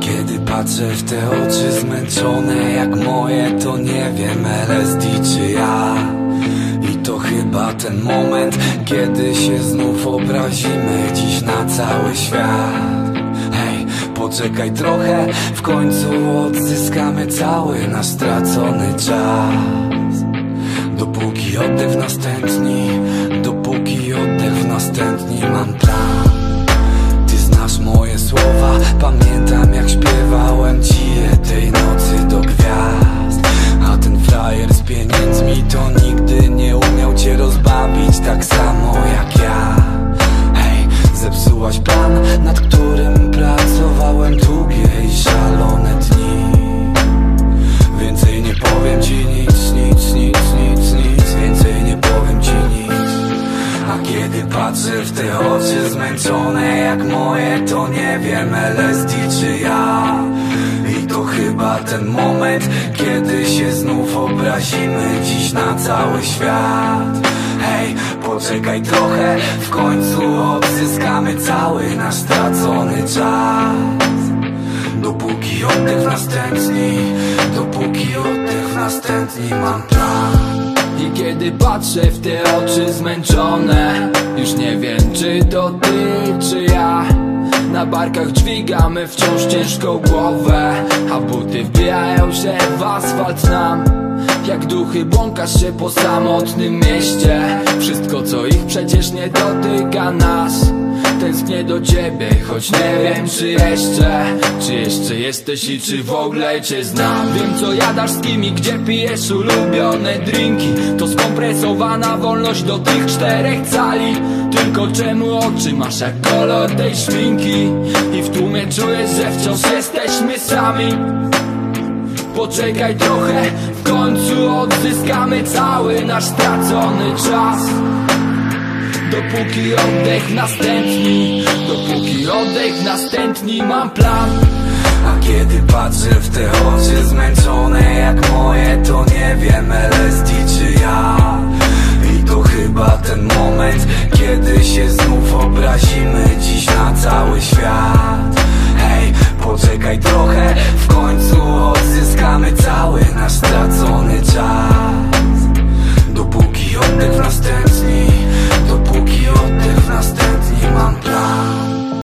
Kiedy patrzę w te oczy zmęczone jak moje To nie wiem LSD czy ja. I to chyba ten moment Kiedy się znów obrazimy Dziś na cały świat. Hej, poczekaj trochę W końcu odzyskamy cały nasz stracony czas. Dopóki oddech następni Dopóki oddech następni Mam plan te oczy zmęczone jak moje To nie wiem LSD czy ja. I to chyba ten moment Kiedy się znów obrazimy Dziś na cały świat. Hej, poczekaj trochę W końcu odzyskamy cały nasz stracony czas. Dopóki oddech w następni Dopóki oddech w następni Mam plan kiedy patrzę w te oczy zmęczone Już nie wiem czy to ty czy ja. Na barkach dźwigamy wciąż ciężką głowę A buty wbijają się w asfalt nam. Jak duchy błąkasz się po samotnym mieście Wszystko co ich przecież nie dotyka nas Tęsknię do ciebie, choć nie wiem czy jeszcze Czy jeszcze jesteś i czy w ogóle cię znam. Wiem co jadasz z kim i gdzie pijesz ulubione drinki. To skompresowana wolność do tych czterech cali. Tylko czemu oczy masz jak kolor tej szminki I w tłumie czujesz, że wciąż jesteśmy sami. Poczekaj trochę, w końcu odzyskamy cały nasz stracony czas Dopóki oddech następni Dopóki oddech następni mam plan. A kiedy patrzę w te oczy zmęczone jak moje To nie wiem